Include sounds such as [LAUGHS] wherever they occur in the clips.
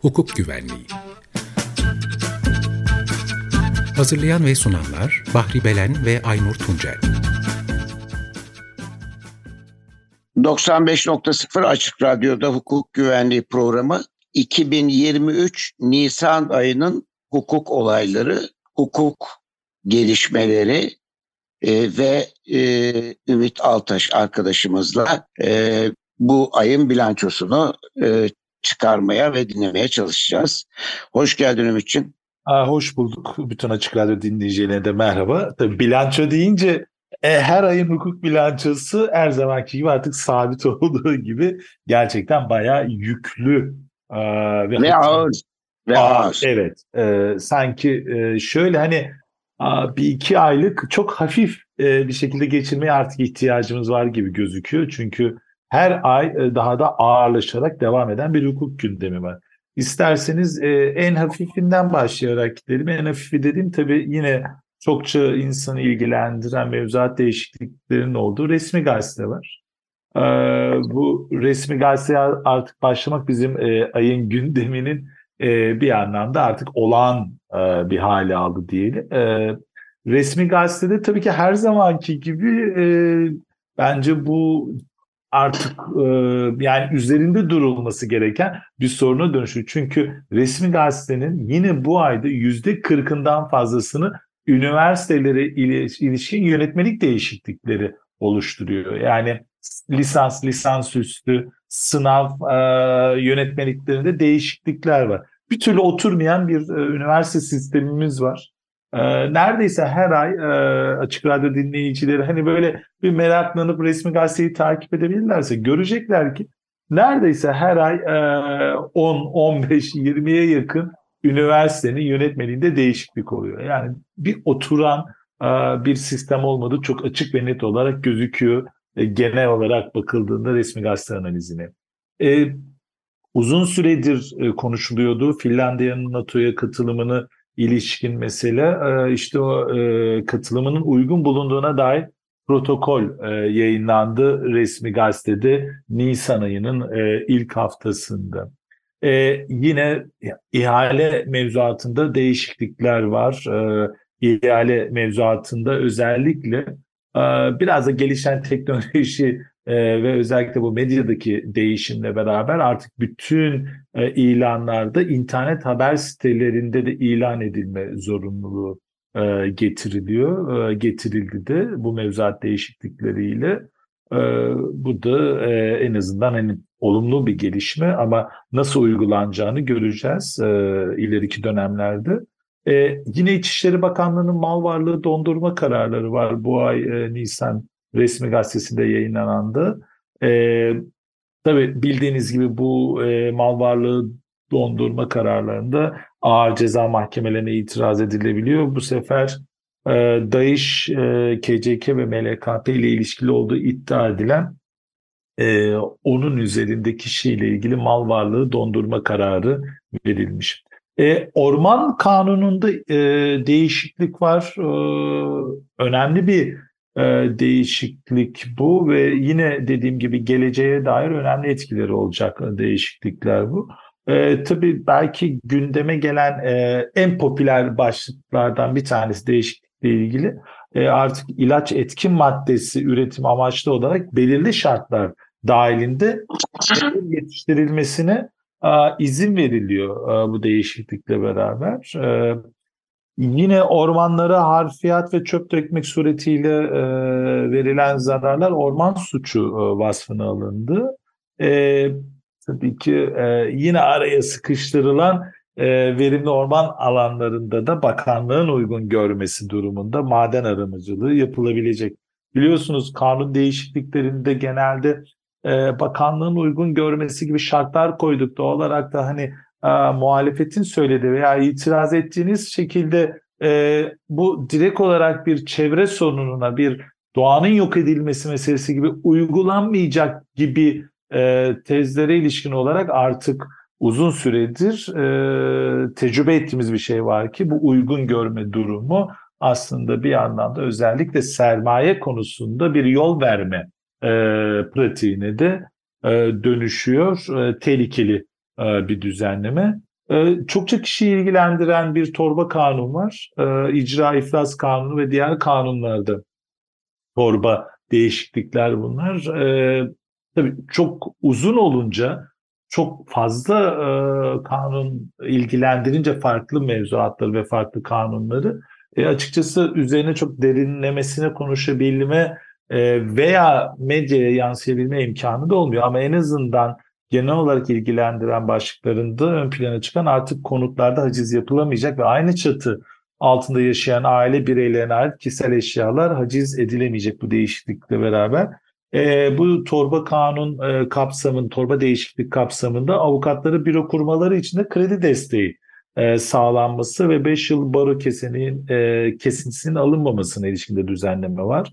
Hukuk Güvenliği. Hazırlayan ve sunanlar Bahri Belen ve Aynur Tuncel. 95.0 Açık Radyo'da hukuk güvenliği programı 2023 Nisan ayının hukuk olayları, hukuk gelişmeleri e, ve e, Ümit Altaş arkadaşımızla e, bu ayın bilançosunu e, çıkarmaya ve dinlemeye çalışacağız. Hoş geldin Ümit'ciğim. Aa, hoş bulduk. Bütün Açık Radyo dinleyicilerine de merhaba. Tabii bilanço deyince e, her ayın hukuk bilançosu her zamanki gibi artık sabit [LAUGHS] olduğu gibi gerçekten bayağı yüklü. E, ve, ve ağır. Ve ağır. Evet. E, sanki e, şöyle hani bir iki aylık çok hafif e, bir şekilde geçirmeye artık ihtiyacımız var gibi gözüküyor. Çünkü her ay e, daha da ağırlaşarak devam eden bir hukuk gündemi var. İsterseniz e, en hafifinden başlayarak gidelim. En hafifi dediğim tabii yine çokça insanı ilgilendiren mevzuat değişikliklerinin olduğu resmi gazete var. E, bu resmi gazeteye artık başlamak bizim ayın gündeminin e, bir anlamda artık olağan bir hale aldı diyelim. E, resmi gazetede tabii ki her zamanki gibi e, bence bu artık e, yani üzerinde durulması gereken bir soruna dönüşüyor. Çünkü resmi gazetenin yine bu ayda yüzde kırkından fazlasını üniversitelere ilişkin yönetmelik değişiklikleri oluşturuyor. Yani lisans, lisans üstü, sınav e, yönetmeliklerinde değişiklikler var. Bir türlü oturmayan bir e, üniversite sistemimiz var. Ee, neredeyse her ay e, açık radyo dinleyicileri hani böyle bir meraklanıp resmi gazeteyi takip edebilirlerse görecekler ki neredeyse her ay e, 10, 15, 20'ye yakın üniversitenin yönetmeliğinde değişiklik oluyor. Yani bir oturan e, bir sistem olmadığı çok açık ve net olarak gözüküyor e, genel olarak bakıldığında resmi gazete analizine. E, uzun süredir e, konuşuluyordu Finlandiya'nın NATO'ya katılımını ilişkin mesele e, işte o e, katılımının uygun bulunduğuna dair protokol e, yayınlandı resmi gazetede Nisan ayının ilk haftasında. Yine ihale mevzuatında değişiklikler var. İhale mevzuatında özellikle biraz da gelişen teknoloji e, ve özellikle bu medyadaki değişimle beraber artık bütün e, ilanlarda internet haber sitelerinde de ilan edilme zorunluluğu e, getiriliyor, e, getirildi de bu mevzuat değişiklikleriyle. E, bu da e, en azından hani olumlu bir gelişme ama nasıl uygulanacağını göreceğiz e, ileriki dönemlerde. E, yine İçişleri Bakanlığı'nın mal varlığı dondurma kararları var bu ay e, Nisan resmi gazetesinde yayınlanandı. E, tabii bildiğiniz gibi bu e, mal varlığı dondurma kararlarında ağır ceza mahkemelerine itiraz edilebiliyor. Bu sefer e, DAEŞ, e, KCK ve MLKP ile ilişkili olduğu iddia edilen e, onun üzerindeki kişiyle ilgili mal varlığı dondurma kararı verilmiş. E, orman kanununda e, değişiklik var. E, önemli bir e, değişiklik bu ve yine dediğim gibi geleceğe dair önemli etkileri olacak değişiklikler bu. E, tabii belki gündeme gelen e, en popüler başlıklardan bir tanesi değişiklikle ilgili e, artık ilaç etkin maddesi üretim amaçlı olarak belirli şartlar dahilinde [LAUGHS] yetiştirilmesine e, izin veriliyor e, bu değişiklikle beraber. E, Yine ormanlara harfiyat ve çöp dökmek suretiyle e, verilen zararlar orman suçu e, vasfına alındı. E, tabii ki e, yine araya sıkıştırılan e, verimli orman alanlarında da bakanlığın uygun görmesi durumunda maden aramacılığı yapılabilecek. Biliyorsunuz kanun değişikliklerinde genelde e, bakanlığın uygun görmesi gibi şartlar koyduk. Doğal olarak da hani e, muhalefetin söylediği veya itiraz ettiğiniz şekilde e, bu direkt olarak bir çevre sorununa, bir doğanın yok edilmesi meselesi gibi uygulanmayacak gibi e, tezlere ilişkin olarak artık uzun süredir e, tecrübe ettiğimiz bir şey var ki bu uygun görme durumu aslında bir anlamda özellikle sermaye konusunda bir yol verme e, pratiğine de e, dönüşüyor. E, tehlikeli bir düzenleme. E, çokça kişi ilgilendiren bir torba kanun var. E, icra iflas kanunu ve diğer kanunlarda torba değişiklikler bunlar. E, tabii çok uzun olunca çok fazla e, kanun ilgilendirince farklı mevzuatları ve farklı kanunları e, açıkçası üzerine çok derinlemesine konuşabilme e, veya medyaya yansıyabilme imkanı da olmuyor. Ama en azından genel olarak ilgilendiren başlıklarında ön plana çıkan artık konutlarda haciz yapılamayacak ve aynı çatı altında yaşayan aile bireylerine ait kişisel eşyalar haciz edilemeyecek bu değişiklikle beraber. E, bu torba kanun e, kapsamın, torba değişiklik kapsamında avukatları büro kurmaları için de kredi desteği e, sağlanması ve 5 yıl baro kesenin, e, kesintisinin alınmamasına ilişkinde düzenleme var.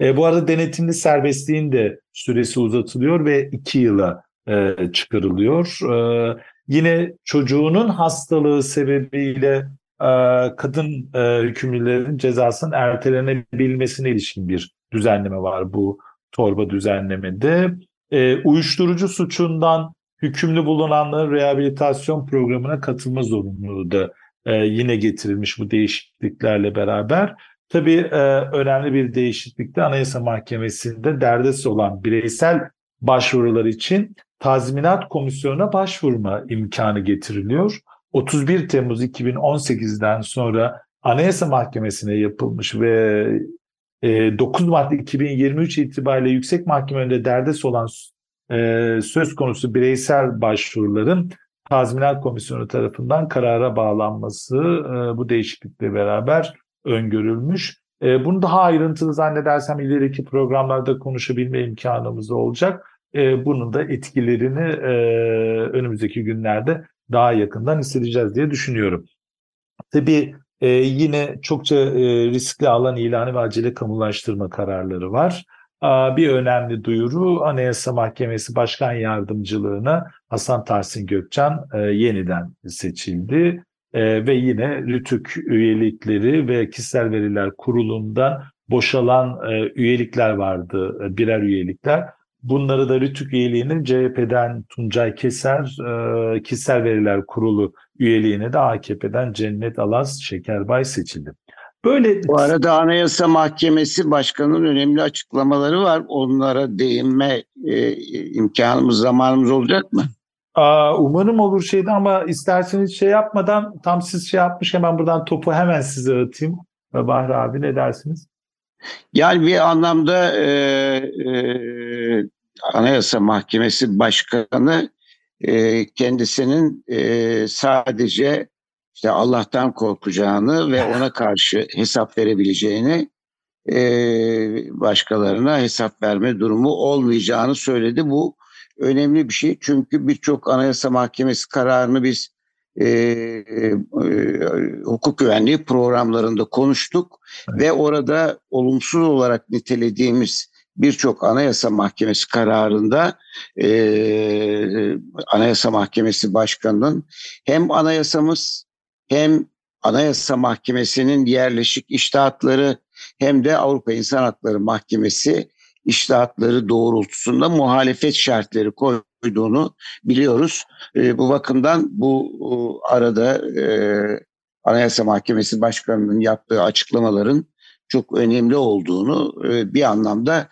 E, bu arada denetimli serbestliğin de süresi uzatılıyor ve 2 yıla e, çıkarılıyor. E, yine çocuğunun hastalığı sebebiyle e, kadın e, hükümlülerin cezasının ertelenebilmesine ilişkin bir düzenleme var bu torba düzenlemede. E, uyuşturucu suçundan hükümlü bulunanların rehabilitasyon programına katılma zorunluluğu da e, yine getirilmiş bu değişikliklerle beraber. Tabii e, önemli bir değişiklik de Anayasa Mahkemesi'nde derdest olan bireysel başvurular için tazminat komisyonuna başvurma imkanı getiriliyor. 31 Temmuz 2018'den sonra Anayasa Mahkemesi'ne yapılmış ve 9 e, Mart 2023 itibariyle yüksek mahkeme önünde derdest olan e, söz konusu bireysel başvuruların tazminat komisyonu tarafından karara bağlanması e, bu değişiklikle beraber öngörülmüş. Bunu daha ayrıntılı zannedersem ileriki programlarda konuşabilme imkanımız olacak. Bunun da etkilerini önümüzdeki günlerde daha yakından hissedeceğiz diye düşünüyorum. Tabii ee, yine çokça e, riskli alan ilanı ve acele kamulaştırma kararları var. Aa, bir önemli duyuru Anayasa Mahkemesi Başkan Yardımcılığına Hasan Tahsin Gökçen e, yeniden seçildi. E, ve yine RÜTÜK üyelikleri ve kişisel veriler kurulundan boşalan e, üyelikler vardı, e, birer üyelikler. Bunları da RÜTÜK üyeliğinin CHP'den Tuncay Keser, e, kişisel veriler kurulu üyeliğine de AKP'den Cennet Alaz Şekerbay seçildi. Böyle Bu arada Anayasa Mahkemesi Başkanı'nın önemli açıklamaları var. Onlara değinme e, imkanımız, zamanımız olacak mı? Aa, umarım olur şeydi ama isterseniz şey yapmadan tam siz şey yapmış hemen buradan topu hemen size atayım. Bahri abi ne dersiniz? Yani bir anlamda e, e, Anayasa Mahkemesi Başkanı e, kendisinin e, sadece işte Allah'tan korkacağını ve ona karşı hesap verebileceğini e, başkalarına hesap verme durumu olmayacağını söyledi. Bu önemli bir şey çünkü birçok Anayasa Mahkemesi kararını biz e, e, hukuk güvenliği programlarında konuştuk evet. ve orada olumsuz olarak nitelediğimiz birçok Anayasa Mahkemesi kararında e, Anayasa Mahkemesi Başkanı'nın hem anayasamız hem Anayasa Mahkemesi'nin yerleşik iştahatları hem de Avrupa İnsan Hakları Mahkemesi iştahatları doğrultusunda muhalefet şartları koyduğunu biliyoruz. E, bu bakımdan bu e, arada e, Anayasa Mahkemesi Başkanı'nın yaptığı açıklamaların çok önemli olduğunu e, bir anlamda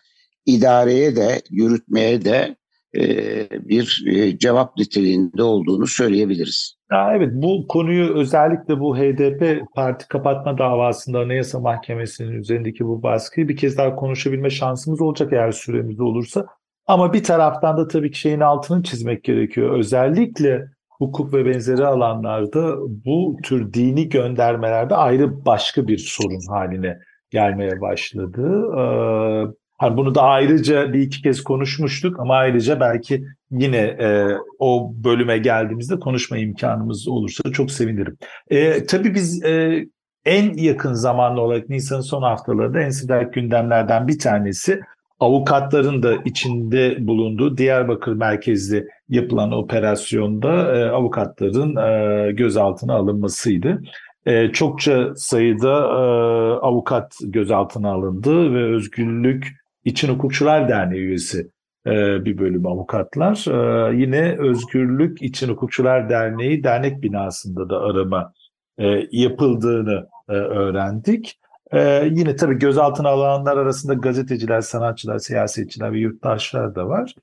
idareye de yürütmeye de e, bir e, cevap niteliğinde olduğunu söyleyebiliriz. Ya evet bu konuyu özellikle bu HDP parti kapatma davasında Anayasa Mahkemesi'nin üzerindeki bu baskıyı bir kez daha konuşabilme şansımız olacak eğer süremiz olursa. Ama bir taraftan da tabii ki şeyin altını çizmek gerekiyor. Özellikle hukuk ve benzeri alanlarda bu tür dini göndermelerde ayrı başka bir sorun haline gelmeye başladı. Ee, Hani bunu da ayrıca bir iki kez konuşmuştuk ama ayrıca belki yine e, o bölüme geldiğimizde konuşma imkanımız olursa çok sevinirim. E, tabii biz e, en yakın zamanlı olarak Nisan'ın son haftalarında en sıcak gündemlerden bir tanesi avukatların da içinde bulunduğu Diyarbakır merkezli yapılan operasyonda e, avukatların e, gözaltına alınmasıydı. e, çokça sayıda e, avukat gözaltına alındı ve Özgürlük İçin Hukukçular Derneği üyesi e, bir bölüm avukatlar. E, yine Özgürlük İçin Hukukçular Derneği dernek binasında da arama e, yapıldığını e, öğrendik. E, yine tabii gözaltına alınanlar arasında gazeteciler, sanatçılar, siyasetçiler ve yurttaşlar da var.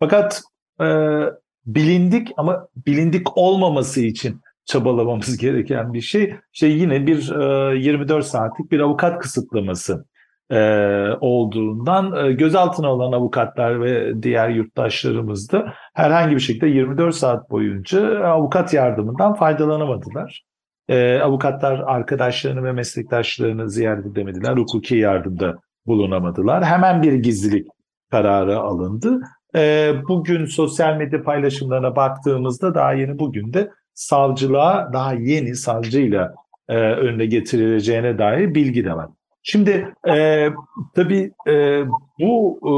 Fakat e, bilindik ama bilindik olmaması için çabalamamız [LAUGHS] gereken bir şey. İşte yine bir e, 24 saatlik bir avukat kısıtlaması e, olduğundan e, gözaltına alan avukatlar ve diğer yurttaşlarımız da herhangi bir şekilde 24 saat boyunca avukat yardımından faydalanamadılar. E, avukatlar arkadaşlarını ve meslektaşlarını ziyaret edemediler, hukuki yardımda bulunamadılar. Hemen bir gizlilik kararı alındı. E, bugün sosyal medya paylaşımlarına baktığımızda daha yeni bugün de savcılığa daha yeni savcıyla e, önüne getirileceğine dair bilgi de var. Şimdi e, tabii e, bu e,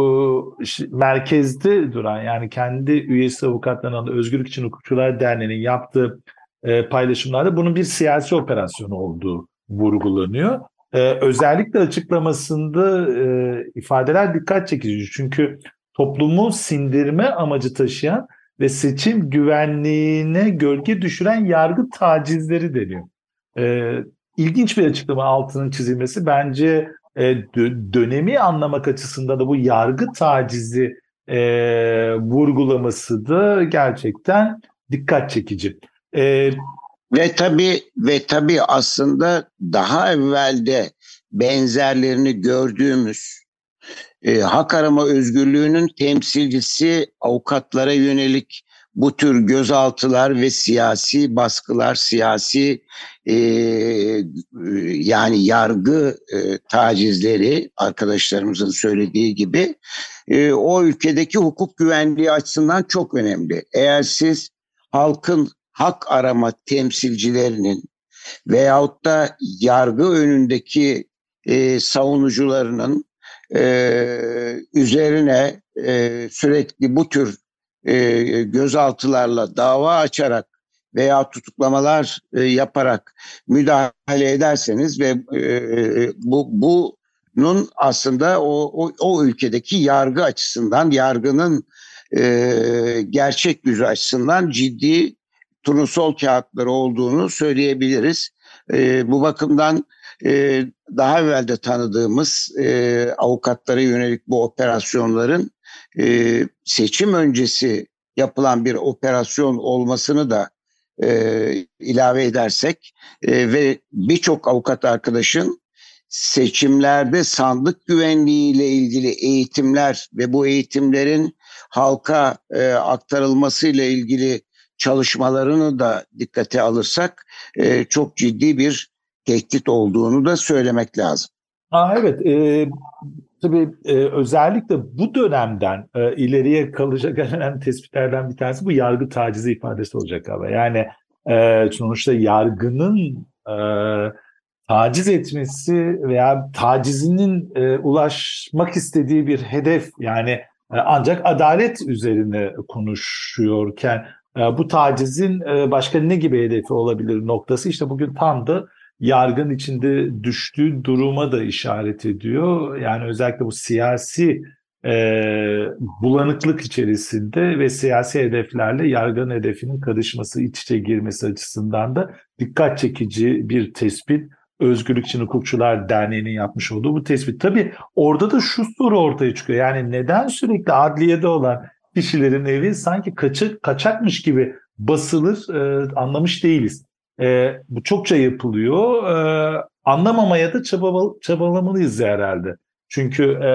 merkezde duran yani kendi üyesi avukatlarının Özgürlük için Hukukçular Derneği'nin yaptığı e, paylaşımlarda bunun bir siyasi operasyon olduğu vurgulanıyor. E, özellikle açıklamasında e, ifadeler dikkat çekici çünkü toplumu sindirme amacı taşıyan ve seçim güvenliğine gölge düşüren yargı tacizleri deniyor. E, ilginç bir açıklama altının çizilmesi. Bence e, dönemi anlamak açısından da bu yargı tacizi e, vurgulaması da gerçekten dikkat çekici. E, ve tabii ve tabii aslında daha evvelde benzerlerini gördüğümüz e, hak arama özgürlüğünün temsilcisi avukatlara yönelik bu tür gözaltılar ve siyasi baskılar, siyasi e, yani yargı e, tacizleri arkadaşlarımızın söylediği gibi e, o ülkedeki hukuk güvenliği açısından çok önemli. Eğer siz halkın hak arama temsilcilerinin veyahut da yargı önündeki e, savunucularının e, üzerine e, sürekli bu tür e, gözaltılarla dava açarak veya tutuklamalar e, yaparak müdahale ederseniz ve e, bu bunun aslında o, o, o ülkedeki yargı açısından yargının e, gerçek yüzü açısından ciddi turnusol kağıtları olduğunu söyleyebiliriz. E, bu bakımdan e, daha evvel de tanıdığımız e, avukatlara yönelik bu operasyonların e, seçim öncesi yapılan bir operasyon olmasını da e, ilave edersek e, ve birçok avukat arkadaşın seçimlerde sandık güvenliği ile ilgili eğitimler ve bu eğitimlerin halka e, aktarılması ile ilgili çalışmalarını da dikkate alırsak e, çok ciddi bir tehdit olduğunu da söylemek lazım. Aa, evet, e, tabii e, özellikle bu dönemden e, ileriye kalacak [LAUGHS] en önemli tespitlerden bir tanesi bu yargı tacizi ifadesi olacak abi. Yani e, sonuçta yargının e, taciz etmesi veya tacizinin e, ulaşmak istediği bir hedef yani e, ancak adalet üzerine konuşuyorken bu tacizin e, başka ne gibi hedefi olabilir noktası işte bugün tam da yargın içinde düştüğü duruma da işaret ediyor. Yani özellikle bu siyasi e, bulanıklık içerisinde ve siyasi hedeflerle yargının hedefinin karışması, iç içe girmesi açısından da dikkat çekici bir tespit. Özgürlük için Hukukçular Derneği'nin yapmış olduğu bu tespit. Tabii orada da şu soru ortaya çıkıyor. Yani neden sürekli adliyede olan kişilerin evi sanki kaçak, kaçakmış gibi basılır e, anlamış değiliz. E, bu çokça yapılıyor. E, anlamamaya da çaba, çabalamalıyız herhalde. Çünkü e,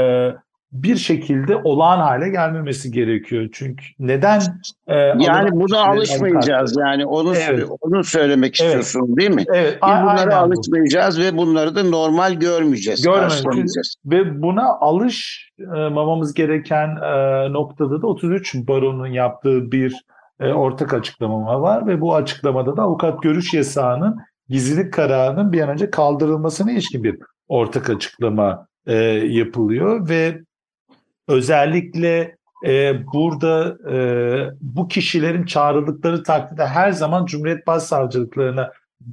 bir şekilde olağan hale gelmemesi gerekiyor. Çünkü neden? E, yani buna alışmayacağız. Yani onu evet. onu söylemek evet. istiyorsun değil mi? Evet. Biz bunlara alışmayacağız bu. ve bunları da normal görmeyeceğiz. Görmeyeceğiz. Ve buna alışmamamız gereken e, noktada da 33 baronun yaptığı bir e, ortak açıklama var ve bu açıklamada da avukat görüş yasağının gizlilik kararının bir an önce kaldırılmasına ilişkin bir ortak açıklama e, yapılıyor ve özellikle e, burada e, bu kişilerin çağrıldıkları takdirde her zaman Cumhuriyet Başsavcılıklarına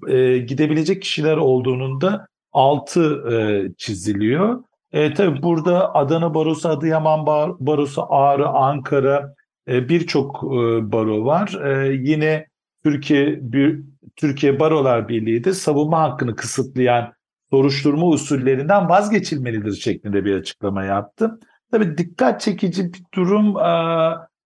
e, gidebilecek kişiler olduğunun da altı e, çiziliyor. E, tabii burada Adana Barosu, Adıyaman Barosu, Ağrı, Ankara e, birçok e, baro var. E, yine Türkiye bir, Türkiye Barolar Birliği de savunma hakkını kısıtlayan soruşturma usullerinden vazgeçilmelidir şeklinde bir açıklama yaptı. Tabii dikkat çekici bir durum e,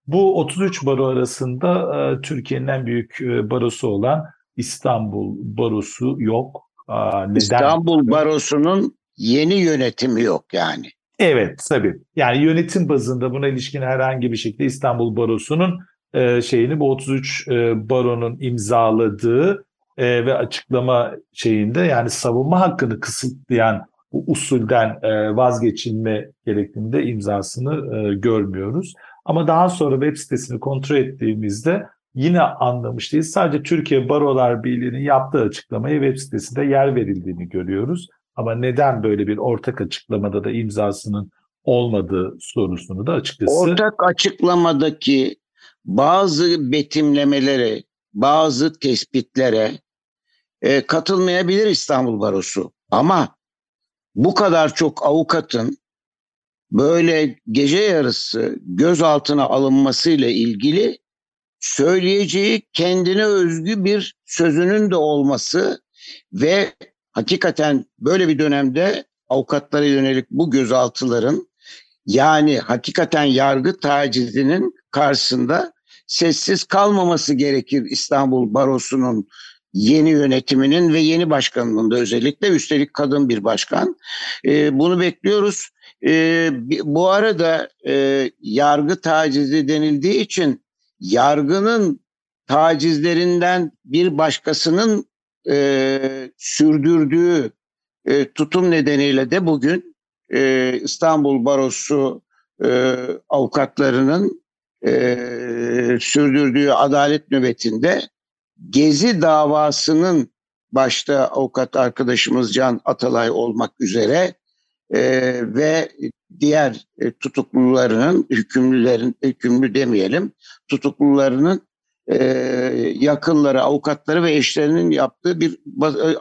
bu 33 baro arasında e, Türkiye'nin en büyük e, barosu olan İstanbul Barosu yok. Neden? İstanbul Barosu'nun yeni yönetimi yok yani. Evet tabii. Yani yönetim bazında buna ilişkin herhangi bir şekilde İstanbul Barosu'nun e, şeyini bu 33 e, baronun imzaladığı e, ve açıklama şeyinde yani savunma hakkını kısıtlayan usulden e, vazgeçilme gerektiğinde imzasını e, görmüyoruz. Ama daha sonra web sitesini kontrol ettiğimizde yine anlamıştayız. Sadece Türkiye Barolar Birliği'nin yaptığı açıklamaya web sitesinde yer verildiğini görüyoruz. Ama neden böyle bir ortak açıklamada da imzasının olmadığı sorusunu da açıkçası... Ortak açıklamadaki bazı betimlemelere, bazı tespitlere e, katılmayabilir İstanbul Barosu. Ama bu kadar çok avukatın böyle gece yarısı gözaltına alınmasıyla ilgili söyleyeceği kendine özgü bir sözünün de olması ve hakikaten böyle bir dönemde avukatlara yönelik bu gözaltıların yani hakikaten yargı tacizinin karşısında sessiz kalmaması gerekir İstanbul Barosu'nun yeni yönetiminin ve yeni başkanının da özellikle üstelik kadın bir başkan. E, bunu bekliyoruz. E, bu arada e, yargı tacizi denildiği için yargının tacizlerinden bir başkasının e, sürdürdüğü e, tutum nedeniyle de bugün e, İstanbul Barosu e, avukatlarının e, sürdürdüğü adalet nöbetinde Gezi davasının başta avukat arkadaşımız Can Atalay olmak üzere e, ve diğer e, tutuklularının hükümlülerin hükümlü demeyelim tutuklularının e, yakınları, avukatları ve eşlerinin yaptığı bir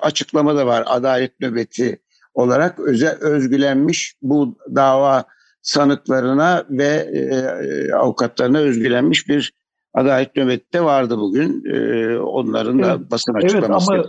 açıklama da var adalet nöbeti olarak. Öze, özgülenmiş bu dava sanıklarına ve e, avukatlarına özgülenmiş bir adalet nöbette vardı bugün. E, onların da basın açıklaması evet,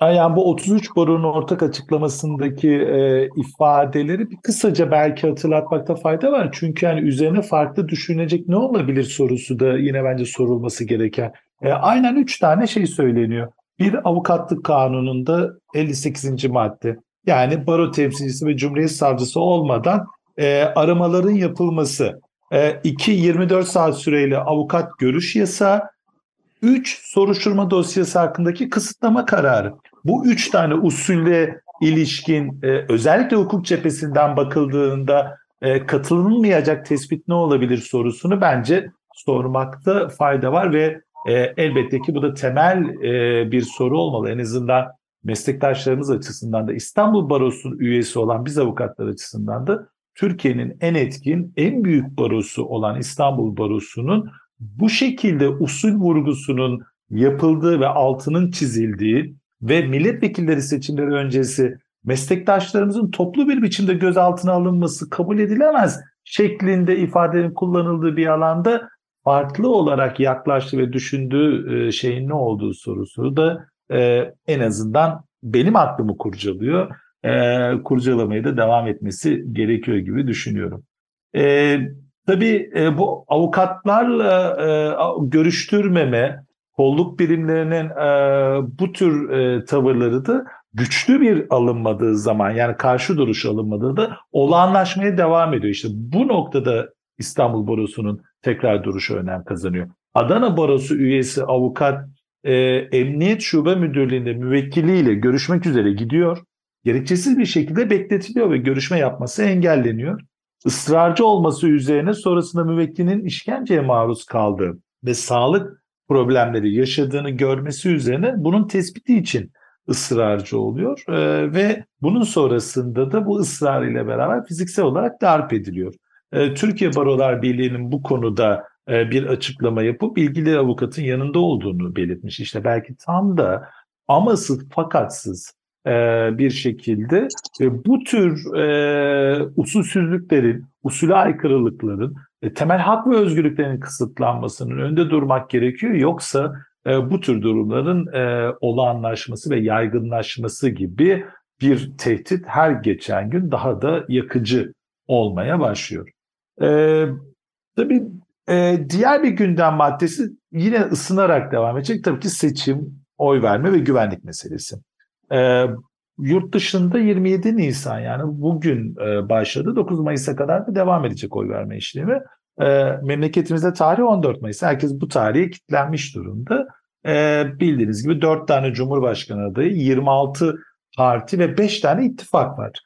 ama Yani bu 33 boronun ortak açıklamasındaki e, ifadeleri bir kısaca belki hatırlatmakta fayda var. Çünkü yani üzerine farklı düşünecek ne olabilir sorusu da yine bence sorulması gereken. E, aynen 3 tane şey söyleniyor. Bir avukatlık kanununda 58. madde. Yani baro temsilcisi ve cumhuriyet savcısı olmadan e, aramaların yapılması, 2 e, 24 saat süreyle avukat görüş yasağı, 3 soruşturma dosyası hakkındaki kısıtlama kararı. Bu üç tane usulle ilişkin e, özellikle hukuk cephesinden bakıldığında e, katılınmayacak tespit ne olabilir sorusunu bence sormakta fayda var ve elbette ki bu da temel bir soru olmalı. En azından meslektaşlarımız açısından da İstanbul Barosu'nun üyesi olan biz avukatlar açısından da Türkiye'nin en etkin, en büyük barosu olan İstanbul Barosu'nun bu şekilde usul vurgusunun yapıldığı ve altının çizildiği ve milletvekilleri seçimleri öncesi meslektaşlarımızın toplu bir biçimde gözaltına alınması kabul edilemez şeklinde ifadenin kullanıldığı bir alanda farklı olarak yaklaştı ve düşündüğü e, şeyin ne olduğu sorusu da e, en azından benim aklımı kurcalıyor e, kurcalamaya da devam etmesi gerekiyor gibi düşünüyorum. E, tabii e, bu avukatlarla e, görüştürmeme, kolluk birimlerinin e, bu tür e, tavırları da güçlü bir alınmadığı zaman yani karşı duruş alınmadığı da olağanlaşmaya devam ediyor. İşte bu noktada İstanbul Barosu'nun tekrar duruşu önem kazanıyor. Adana Barosu üyesi avukat e, Emniyet Şube Müdürlüğü'nde müvekkiliyle görüşmek üzere gidiyor gerekçesiz bir şekilde bekletiliyor ve görüşme yapması engelleniyor. Israrcı olması üzerine sonrasında müvekkilinin işkenceye maruz kaldığı ve sağlık problemleri yaşadığını görmesi üzerine bunun tespiti için ısrarcı oluyor ee, ve bunun sonrasında da bu ısrar ile beraber fiziksel olarak darp ediliyor. Ee, Türkiye Barolar Birliği'nin bu konuda e, bir açıklama yapıp ilgili avukatın yanında olduğunu belirtmiş. İşte belki tam da amasız fakatsız e, bir şekilde ve bu tür e, usulsüzlüklerin, usule aykırılıkların, e, temel hak ve özgürlüklerin kısıtlanmasının önünde durmak gerekiyor. Yoksa e, bu tür durumların e, olağanlaşması ve yaygınlaşması gibi bir tehdit her geçen gün daha da yakıcı olmaya başlıyor. E, tabii e, diğer bir gündem maddesi yine ısınarak devam edecek. Tabii ki seçim, oy verme ve güvenlik meselesi. E, yurt dışında 27 Nisan yani bugün e, başladı. 9 Mayıs'a kadar da devam edecek oy verme işlemi. E, memleketimizde tarih 14 Mayıs. Herkes bu tarihe kilitlenmiş durumda. E, bildiğiniz gibi 4 tane Cumhurbaşkanı adayı, 26 parti ve 5 tane ittifak var.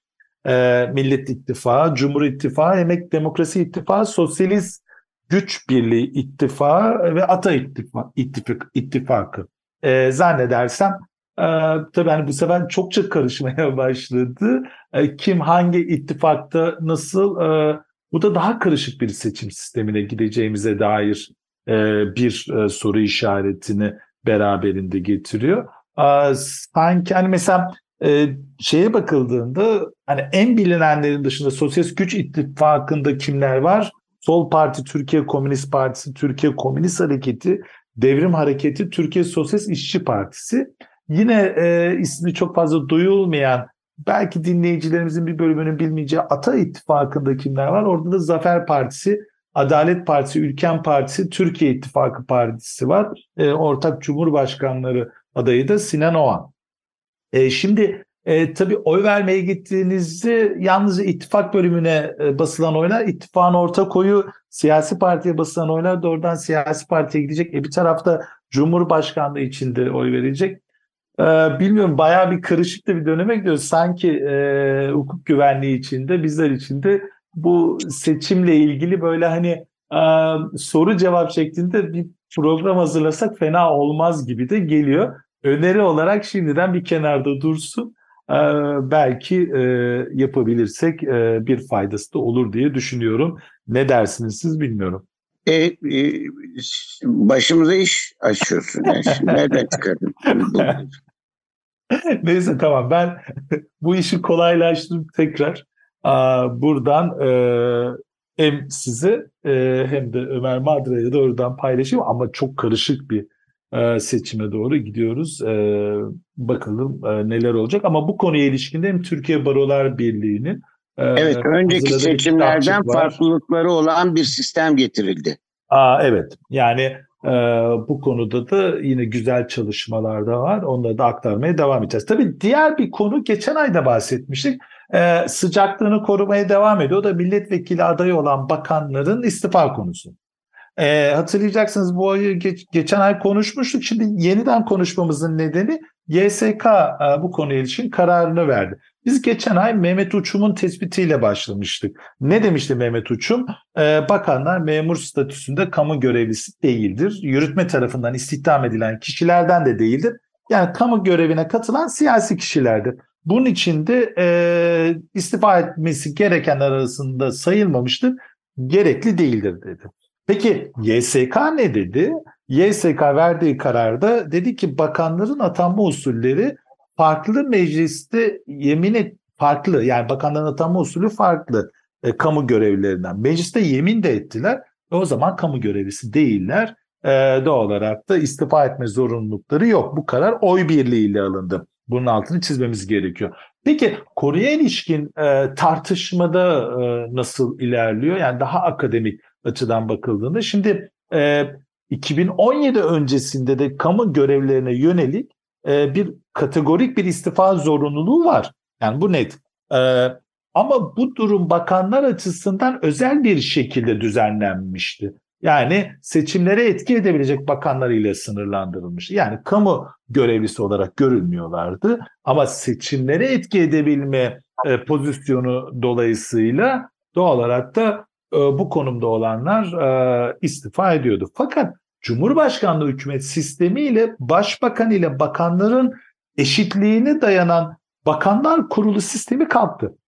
E, Millet İttifakı, Cumhur İttifakı, Emek Demokrasi İttifakı, Sosyalist Güç Birliği İttifakı ve Ata İttifakı. İttifak, ittifakı. E, zannedersem e, tabii hani bu sefer çokça karışmaya [LAUGHS] başladı. E, kim hangi ittifakta nasıl e, bu da daha karışık bir seçim sistemine gideceğimize dair e, bir e, soru işaretini beraberinde getiriyor. E, sanki hani mesela e, şeye bakıldığında hani en bilinenlerin dışında Sosyalist Güç İttifakı'nda kimler var? Sol Parti, Türkiye Komünist Partisi, Türkiye Komünist Hareketi, Devrim Hareketi, Türkiye Sosyalist İşçi Partisi. Yine e, ismi çok fazla duyulmayan, belki dinleyicilerimizin bir bölümünün bilmeyeceği Ata İttifakı'nda kimler var? Orada da Zafer Partisi, Adalet Partisi, Ülken Partisi, Türkiye İttifakı Partisi var. E, ortak Cumhurbaşkanları adayı da Sinan Oğan. E, şimdi e, tabii oy vermeye gittiğinizde yalnızca ittifak bölümüne e, basılan oylar, ittifakın ortak oyu siyasi partiye basılan oylar doğrudan siyasi partiye gidecek. E, bir tarafta Cumhurbaşkanlığı içinde oy verecek. E, bilmiyorum bayağı bir karışık bir döneme gidiyoruz. Sanki e, hukuk güvenliği içinde, bizler içinde bu seçimle ilgili böyle hani e, soru cevap şeklinde bir program hazırlasak fena olmaz gibi de geliyor. Öneri olarak şimdiden bir kenarda dursun. Ee, belki e, yapabilirsek e, bir faydası da olur diye düşünüyorum. Ne dersiniz siz bilmiyorum. E, e, başımıza iş açıyorsun. Yani. [LAUGHS] Nereden çıkardın? Neyse tamam ben bu işi kolaylaştırıp tekrar buradan e, hem size e, hem de Ömer Madra'ya doğrudan paylaşayım ama çok karışık bir e, seçime doğru gidiyoruz. E, bakalım e, neler olacak. Ama bu konuya ilişkinde hem Türkiye Barolar Birliği'nin Evet, önceki seçimlerden farklılıkları olan bir sistem getirildi. Aa, evet, yani e, bu konuda da yine güzel çalışmalar da var. Onları da aktarmaya devam edeceğiz. Tabii diğer bir konu geçen ayda bahsetmiştik. E, sıcaklığını korumaya devam ediyor. O da milletvekili adayı olan bakanların istifa konusu. E, hatırlayacaksınız bu ayı geç, geçen ay konuşmuştuk. Şimdi yeniden konuşmamızın nedeni YSK e, bu konuya ilişkin kararını verdi. Biz geçen ay Mehmet Uçum'un tespitiyle başlamıştık. Ne demişti Mehmet Uçum? E, bakanlar memur statüsünde kamu görevlisi değildir. Yürütme tarafından istihdam edilen kişilerden de değildir. Yani kamu görevine katılan siyasi kişilerdir. Bunun için de e, istifa etmesi gerekenler arasında sayılmamıştır. Gerekli değildir dedi. Peki YSK ne dedi? YSK verdiği kararda dedi ki bakanların atanma usulleri farklı mecliste yemin et farklı yani bakanların atanma usulü farklı e, kamu görevlilerinden. Mecliste yemin de ettiler. E, o zaman kamu görevlisi değiller. E, doğal olarak da istifa etme zorunlulukları yok. Bu karar oy birliğiyle alındı. Bunun altını çizmemiz gerekiyor. Peki konuya ilişkin e, tartışmada e, nasıl ilerliyor? Yani daha akademik açıdan bakıldığında. Şimdi e, 2017 öncesinde de kamu görevlerine yönelik e, bir kategorik bir istifa zorunluluğu var. Yani bu net. E, ama bu durum bakanlar açısından özel bir şekilde düzenlenmişti. Yani seçimlere etki edebilecek bakanlar ile sınırlandırılmış. Yani kamu görevlisi olarak görülmüyorlardı ama seçimlere etki edebilme e, pozisyonu dolayısıyla doğal olarak da e, bu konumda olanlar e, istifa ediyordu. Fakat Cumhurbaşkanlığı hükümet sistemiyle başbakan ile bakanların eşitliğine dayanan bakanlar kurulu sistemi kalktı.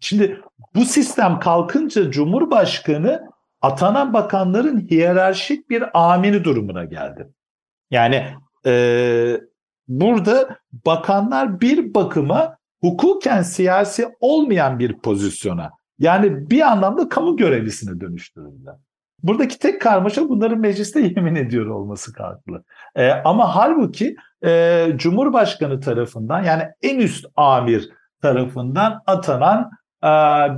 Şimdi bu sistem kalkınca Cumhurbaşkanı atanan bakanların hiyerarşik bir amiri durumuna geldi. Yani e, burada bakanlar bir bakıma hukuken siyasi olmayan bir pozisyona yani bir anlamda kamu görevlisine dönüştürüldüler. Buradaki tek karmaşa bunların mecliste [LAUGHS] yemin ediyor olması farklı. Ee, ama halbuki e, Cumhurbaşkanı tarafından yani en üst amir tarafından atanan e,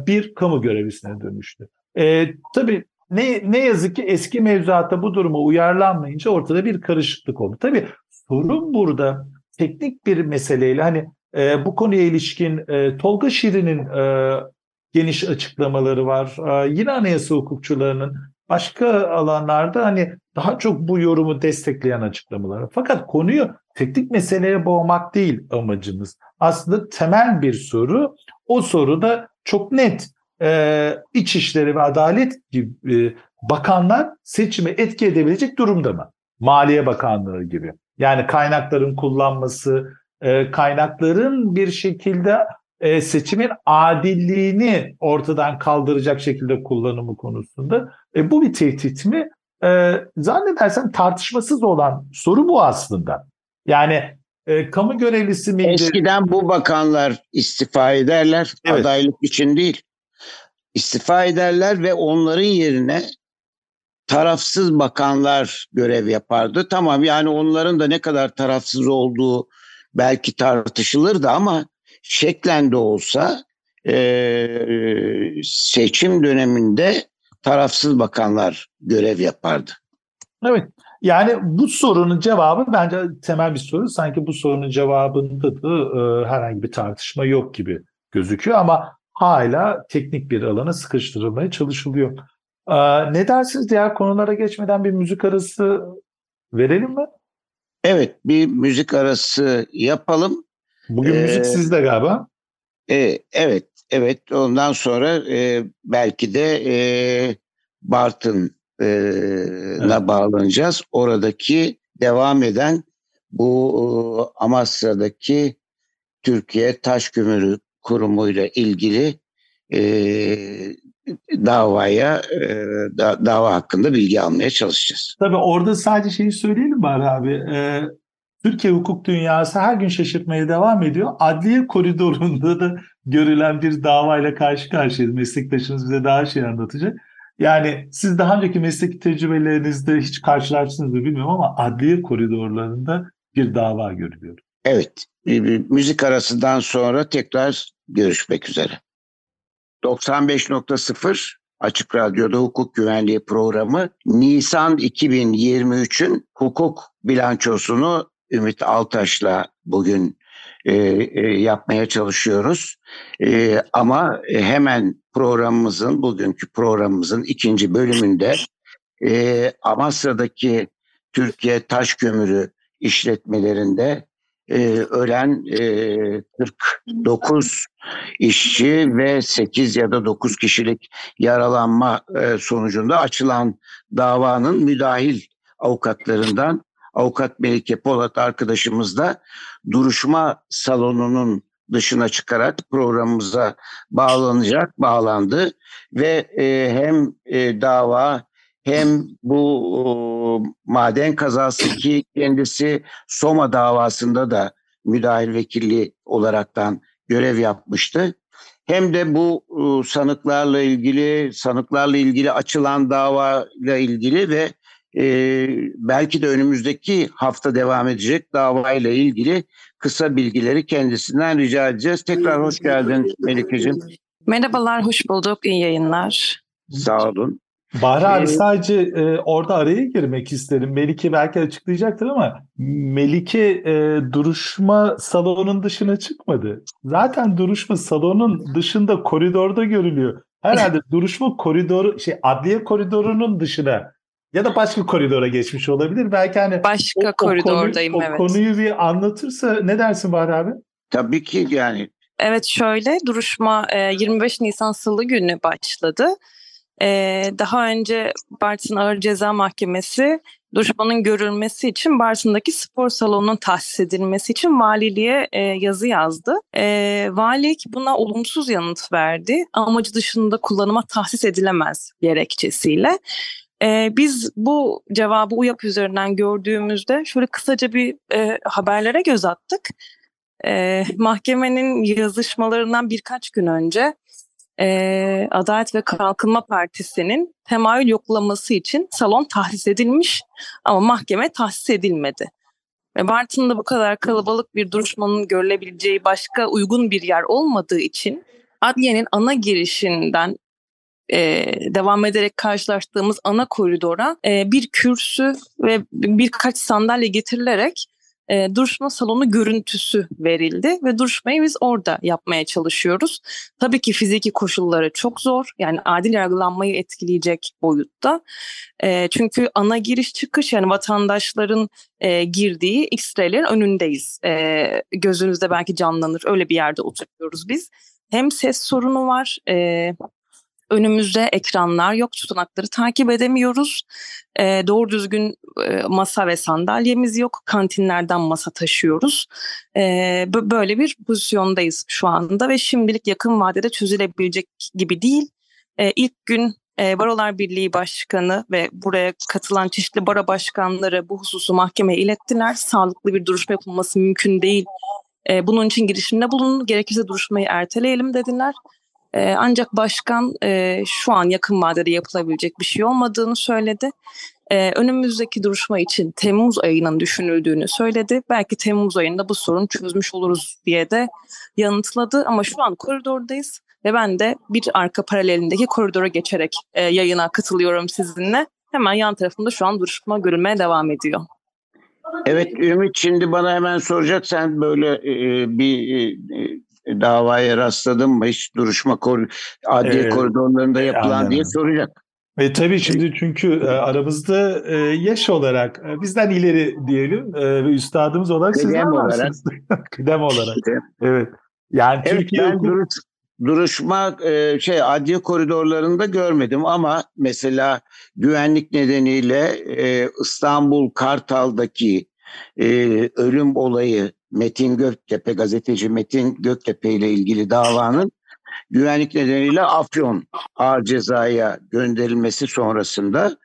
bir kamu görevlisine dönüştü. E, tabii ne, ne yazık ki eski mevzuatta bu duruma uyarlanmayınca ortada bir karışıklık oldu. Tabii sorun burada teknik bir meseleyle hani e, bu konuya ilişkin e, Tolga Şirin'in e, geniş açıklamaları var. E, yine anayasa hukukçularının başka alanlarda hani daha çok bu yorumu destekleyen açıklamaları. Fakat konuyu teknik meseleye boğmak değil amacımız. Aslında temel bir soru. O soru da çok net. Ee, İçişleri ve Adalet gibi bakanlar seçimi etki edebilecek durumda mı? Maliye Bakanlığı gibi. Yani kaynakların kullanması, kaynakların bir şekilde e, seçimin adilliğini ortadan kaldıracak şekilde kullanımı konusunda. E, bu bir tehdit mi? E, zannedersem tartışmasız olan soru bu aslında. Yani e, kamu görevlisi miydi? Eskiden bu bakanlar istifa ederler. Evet. Adaylık için değil. İstifa ederler ve onların yerine tarafsız bakanlar görev yapardı. Tamam yani onların da ne kadar tarafsız olduğu belki tartışılırdı ama şeklen de olsa e, seçim döneminde tarafsız bakanlar görev yapardı. Evet. Yani bu sorunun cevabı bence temel bir soru. Sanki bu sorunun cevabında da e, herhangi bir tartışma yok gibi gözüküyor ama hala teknik bir alana sıkıştırılmaya çalışılıyor. E, ne dersiniz diğer konulara geçmeden bir müzik arası verelim mi? Evet bir müzik arası yapalım. Bugün ee, müzik sizde galiba. E, evet, evet. Ondan sonra e, belki de e, Bartın'a e, evet. bağlanacağız. Oradaki devam eden bu e, Amasra'daki Türkiye Taş Kömürü Kurumu ile ilgili e, davaya e, da, dava hakkında bilgi almaya çalışacağız. Tabii orada sadece şeyi söyleyelim bari abi. E, Türkiye hukuk dünyası her gün şaşırtmaya devam ediyor. Adliye koridorunda da görülen bir davayla karşı karşıyayız. Meslektaşınız bize daha şey anlatacak. Yani siz daha önceki mesleki tecrübelerinizde hiç karşılaştınız mı bilmiyorum ama adliye koridorlarında bir dava görülüyor. Evet. Bir müzik arasından sonra tekrar görüşmek üzere. 95.0 Açık Radyo'da hukuk güvenliği programı Nisan 2023'ün hukuk bilançosunu Ümit Altaş'la bugün e, e, yapmaya çalışıyoruz. E, ama hemen programımızın, bugünkü programımızın ikinci bölümünde e, Amasra'daki Türkiye Taş Kömürü işletmelerinde e, ölen e, 49 işçi ve 8 ya da 9 kişilik yaralanma e, sonucunda açılan davanın müdahil avukatlarından avukat Melike Polat arkadaşımız da duruşma salonunun dışına çıkarak programımıza bağlanacak, bağlandı ve e, hem e, dava hem bu o, maden kazası ki kendisi Soma davasında da müdahil vekilliği olaraktan görev yapmıştı. Hem de bu sanıklarla ilgili, sanıklarla ilgili açılan dava ile ilgili ve e, belki de önümüzdeki hafta devam edecek davayla ilgili kısa bilgileri kendisinden rica edeceğiz. Tekrar hoş geldin Melike'ciğim. Merhabalar, hoş bulduk. İyi yayınlar. Sağ olun. Bahri abi ee, sadece e, orada araya girmek isterim. Melike belki açıklayacaktır ama Melike e, duruşma salonunun dışına çıkmadı. Zaten duruşma salonun dışında koridorda görülüyor. Herhalde [LAUGHS] duruşma koridoru şey adliye koridorunun dışına ya da başka koridora geçmiş olabilir. Belki hani başka o, koridordayım o konuyu, evet. O konuyu bir anlatırsa ne dersin Bahar abi? Tabii ki yani. Evet şöyle duruşma 25 Nisan Salı günü başladı. Daha önce Bartın Ağır Ceza Mahkemesi duruşmanın görülmesi için Bartın'daki spor salonunun tahsis edilmesi için valiliğe yazı yazdı. Valilik buna olumsuz yanıt verdi. Amacı dışında kullanıma tahsis edilemez gerekçesiyle. E, biz bu cevabı UYAP üzerinden gördüğümüzde şöyle kısaca bir e, haberlere göz attık. E, [LAUGHS] mahkemenin yazışmalarından birkaç gün önce e, Adalet ve Kalkınma Partisi'nin temayül yoklaması için salon tahsis edilmiş ama mahkeme tahsis edilmedi. Ve Bartın'da bu kadar kalabalık bir duruşmanın görülebileceği başka uygun bir yer olmadığı için adliyenin ana girişinden e, devam ederek karşılaştığımız ana koridora e, bir kürsü ve birkaç sandalye getirilerek e, duruşma salonu görüntüsü verildi ve duruşmayı biz orada yapmaya çalışıyoruz. Tabii ki fiziki koşulları çok zor yani adil yargılanmayı etkileyecek boyutta. E, çünkü ana giriş çıkış yani vatandaşların e, girdiği X-ray'lerin önündeyiz. E, gözünüzde belki canlanır öyle bir yerde oturuyoruz biz. Hem ses sorunu var, e, önümüzde ekranlar yok, tutanakları takip edemiyoruz. E, doğru düzgün e, masa ve sandalyemiz yok, kantinlerden masa taşıyoruz. E, böyle bir pozisyondayız şu anda ve şimdilik yakın vadede çözülebilecek gibi değil. E, ilk gün e, Barolar Birliği Başkanı ve buraya katılan çeşitli bara başkanları bu hususu mahkemeye ilettiler. Sağlıklı bir duruşma yapılması mümkün değil. E, bunun için girişimde bulunun, gerekirse duruşmayı erteleyelim dediler. E, ancak başkan e, şu an yakın vadede yapılabilecek bir şey olmadığını söyledi. E, önümüzdeki duruşma için Temmuz ayının düşünüldüğünü söyledi. Belki Temmuz ayında bu sorunu çözmüş oluruz diye de yanıtladı. Ama şu an koridordayız ve ben de bir arka paralelindeki koridora geçerek e, yayına katılıyorum sizinle. Hemen yan tarafında şu an duruşma görülmeye devam ediyor. Evet Ümit şimdi bana hemen soracak sen böyle e, bir e, davaya rastladın mı? Hiç duruşma kor adliye ee, koridorlarında yapılan aynen. diye soracak. E, tabii şimdi çünkü e, aramızda e, yaş olarak e, bizden ileri diyelim e, ve üstadımız olarak Kıdem sizler [LAUGHS] olarak. Kıdem olarak. Evet. Yani evet, Türkiye ben duruş, duruşma e, şey adliye koridorlarında görmedim ama mesela güvenlik nedeniyle e, İstanbul Kartal'daki e, ölüm olayı Metin Göktepe, gazeteci Metin Göktepe ile ilgili davanın güvenlik nedeniyle Afyon ağır cezaya gönderilmesi sonrasında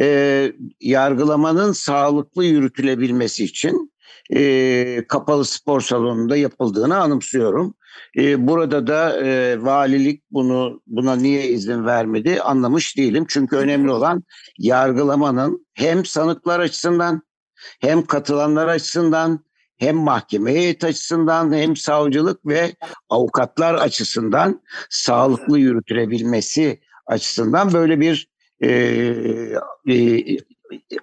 e, yargılamanın sağlıklı yürütülebilmesi için e, kapalı spor salonunda yapıldığını anımsıyorum. E, burada da e, valilik bunu buna niye izin vermedi anlamış değilim. Çünkü önemli olan yargılamanın hem sanıklar açısından hem katılanlar açısından hem mahkeme açısından hem savcılık ve avukatlar açısından sağlıklı yürütülebilmesi açısından böyle bir e, e,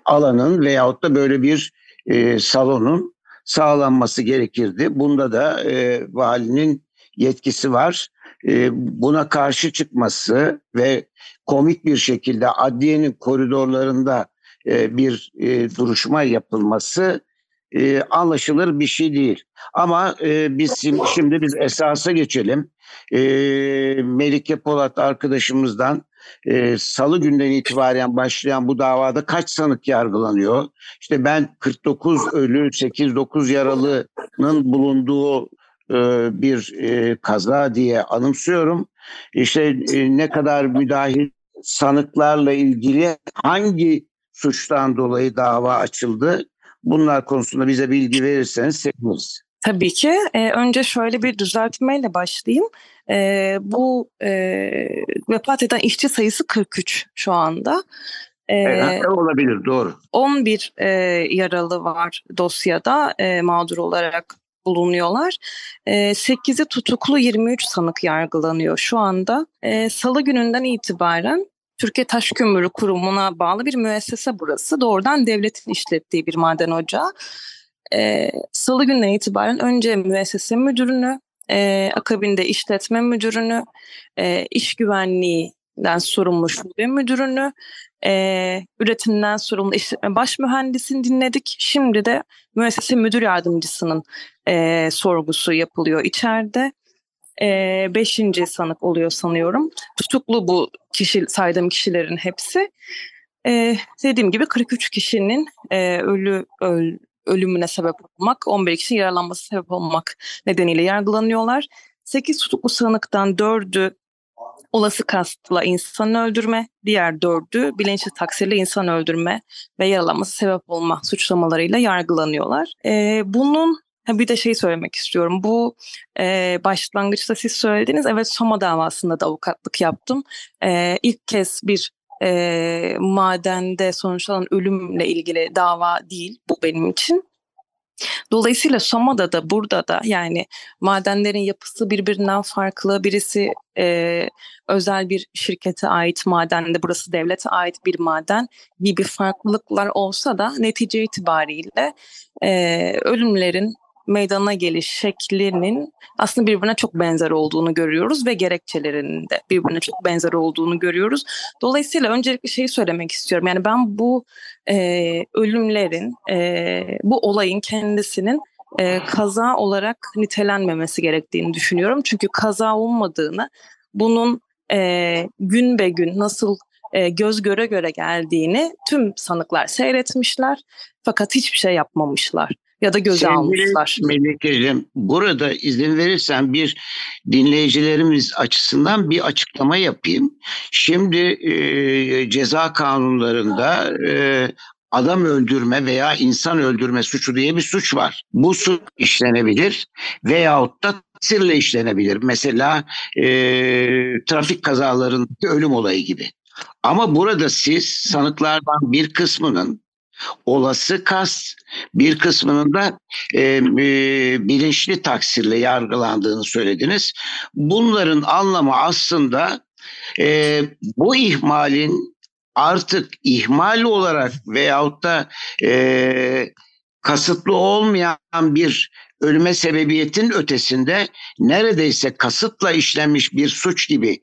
alanın veyahut da böyle bir e, salonun sağlanması gerekirdi. Bunda da e, valinin yetkisi var. E, buna karşı çıkması ve komik bir şekilde adliyenin koridorlarında e, bir e, duruşma yapılması e, anlaşılır bir şey değil. Ama e, biz şimdi, şimdi biz esasa geçelim. E, Melike Polat arkadaşımızdan e, salı günden itibaren başlayan bu davada kaç sanık yargılanıyor? İşte ben 49 ölü, 8-9 yaralının bulunduğu e, bir e, kaza diye anımsıyorum. İşte e, ne kadar müdahil sanıklarla ilgili hangi suçtan dolayı dava açıldı? Bunlar konusunda bize bilgi verirseniz seviniriz. Tabii ki. Ee, önce şöyle bir düzeltmeyle başlayayım. Ee, bu e, vefat eden işçi sayısı 43 şu anda. Ee, evet, olabilir doğru. 11 e, yaralı var dosyada e, mağdur olarak bulunuyorlar. E, 8'i tutuklu 23 sanık yargılanıyor şu anda. E, Salı gününden itibaren Türkiye Taş Kömürü Kurumu'na bağlı bir müessese burası. Doğrudan devletin işlettiği bir maden ocağı. Ee, Salı günden itibaren önce müessese müdürünü, e, akabinde işletme müdürünü, e, iş güvenliğinden sorumlu şube müdürünü, e, üretimden sorumlu işletme baş mühendisini dinledik. Şimdi de müessese müdür yardımcısının e, sorgusu yapılıyor içeride e, beşinci sanık oluyor sanıyorum. Tutuklu bu kişi saydığım kişilerin hepsi. E, dediğim gibi 43 kişinin e, ölü öl, ölümüne sebep olmak, 11 kişinin yaralanması sebep olmak nedeniyle yargılanıyorlar. 8 tutuklu sanıktan 4'ü olası kastla insan öldürme, diğer dördü bilinçli taksirle insan öldürme ve yaralaması sebep olma suçlamalarıyla yargılanıyorlar. E, bunun bir de şey söylemek istiyorum. Bu e, başlangıçta siz söylediniz. Evet Soma davasında da avukatlık yaptım. E, ilk kez bir e, madende sonuçlanan ölümle ilgili dava değil bu benim için. Dolayısıyla Soma'da da burada da yani madenlerin yapısı birbirinden farklı. Birisi e, özel bir şirkete ait madende, burası devlete ait bir maden gibi farklılıklar olsa da netice itibariyle e, ölümlerin meydana geliş şeklinin aslında birbirine çok benzer olduğunu görüyoruz ve gerekçelerinin de birbirine çok benzer olduğunu görüyoruz. Dolayısıyla öncelikle şeyi söylemek istiyorum. Yani ben bu e, ölümlerin, e, bu olayın kendisinin e, kaza olarak nitelenmemesi gerektiğini düşünüyorum. Çünkü kaza olmadığını, bunun e, gün be gün nasıl e, göz göre göre geldiğini tüm sanıklar seyretmişler fakat hiçbir şey yapmamışlar ya da göze Sevgili almışlar. Melike'cim burada izin verirsen bir dinleyicilerimiz açısından bir açıklama yapayım. Şimdi e, ceza kanunlarında e, adam öldürme veya insan öldürme suçu diye bir suç var. Bu suç işlenebilir veyahut da sirle işlenebilir. Mesela e, trafik kazalarındaki ölüm olayı gibi. Ama burada siz sanıklardan bir kısmının olası kast bir kısmının da e, e, bilinçli taksirle yargılandığını söylediniz. Bunların anlamı aslında e, bu ihmalin artık ihmal olarak veyahut da e, kasıtlı olmayan bir ölüme sebebiyetin ötesinde neredeyse kasıtla işlenmiş bir suç gibi